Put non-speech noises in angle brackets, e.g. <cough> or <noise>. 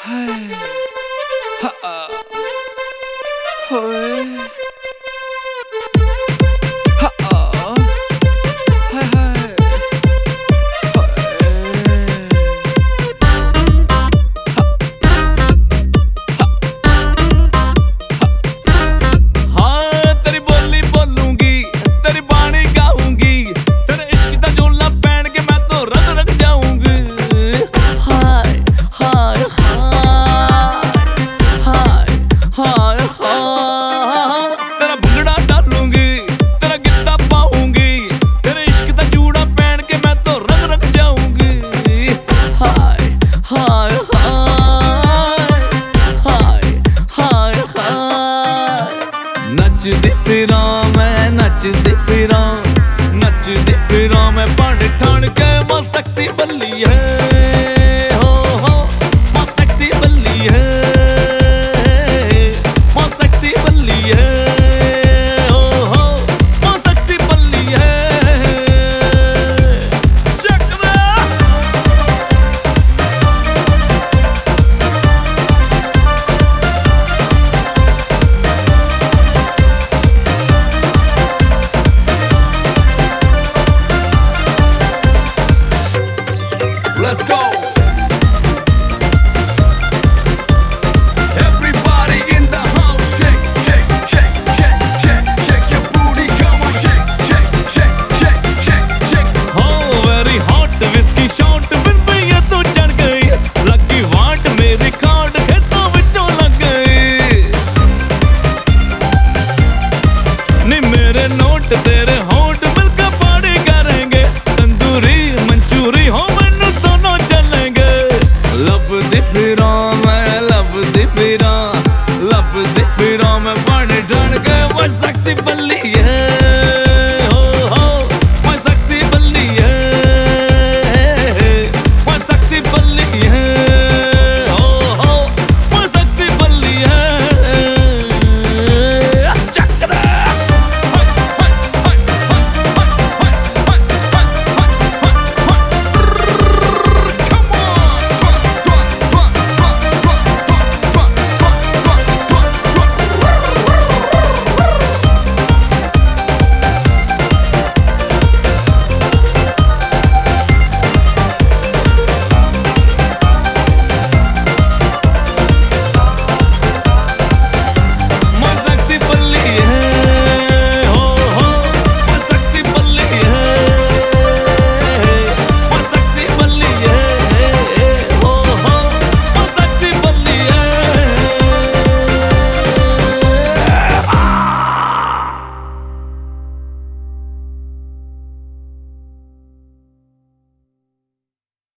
<sighs> Ha-ha! ਨੱਚਦੇ ਫਿਰਾਂ ਮੈਂ ਨੱਚਦੇ ਫਿਰਾਂ ਨੱਚਦੇ ਫਿਰਾਂ ਮੈਂ ਭੰਡ ਠਣ ਕੇ ਲੱਭਦੇ ਫਿਰਾਂ ਮੈਂ ਲੱਭਦੇ ਫਿਰਾਂ ਲੱਭਦੇ ਫਿਰਾਂ ਮੈਂ ਬਣ ਜਾਣ ਕੇ ਵਸਕ ਸੀ